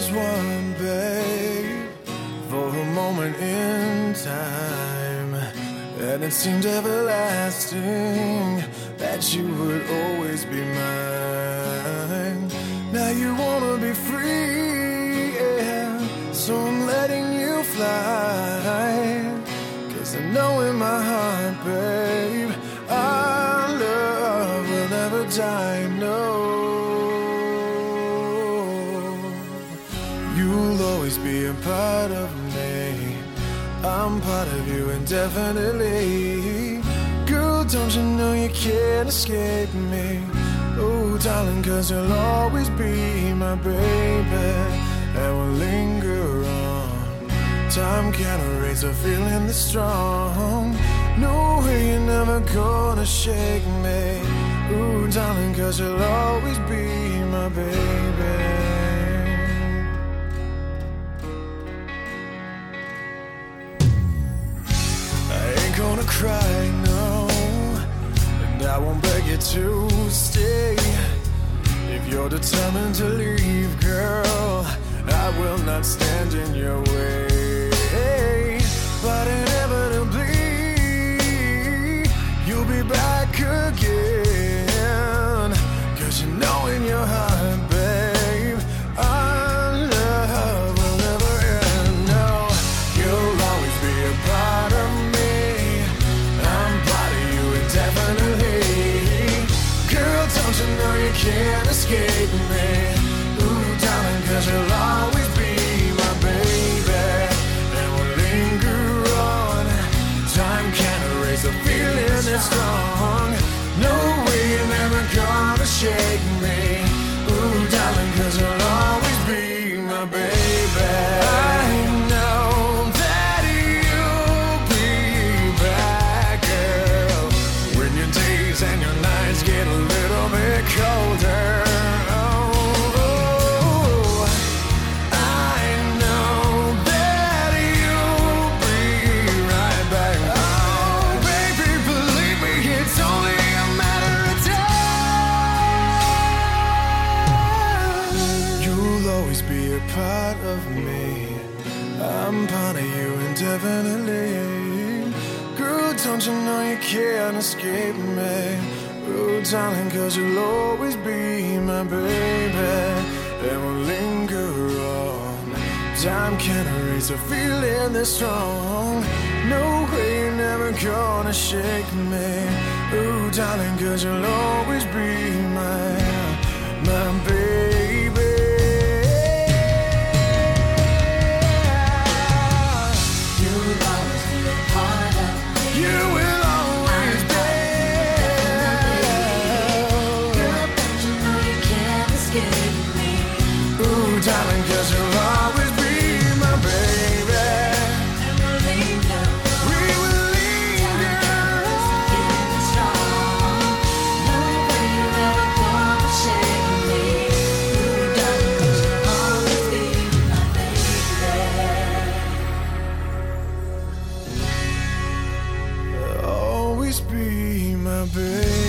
was one, babe, for a moment in time. And it seemed everlasting that you would always be mine. Now you wanna be free, yeah. So I'm letting you fly. Cause I know in my heart, babe, our love will never die, no. Always be a part of me. I'm part of you indefinitely. Girl, don't you know you can't escape me? Oh, darling, cause you'll always be my baby. And we'll linger on. Time can't erase a feeling this strong. No way you're never gonna shake me. Ooh, darling, cause you'll always be my baby. Cry, no. And I won't beg you to stay. If you're determined to leave, girl, I will not stand in your way. But inevitably, you'll be back again. Can't escape me? Ooh, darling, cause you'll always be my baby. And we'll linger on. Time can't erase a feeling that's strong. No way you're never gonna shake me. Always be a part of me. I'm part of you indefinitely. Girl, don't you know you can't escape me? Oh, darling, cause you'll always be my baby. And we'll linger on. Time can't erase a feeling this strong. No way you're never gonna shake me. Oh, darling, cause you'll always be my darling, cause you'll always be my baby. We'll will. No baby. Always be my baby.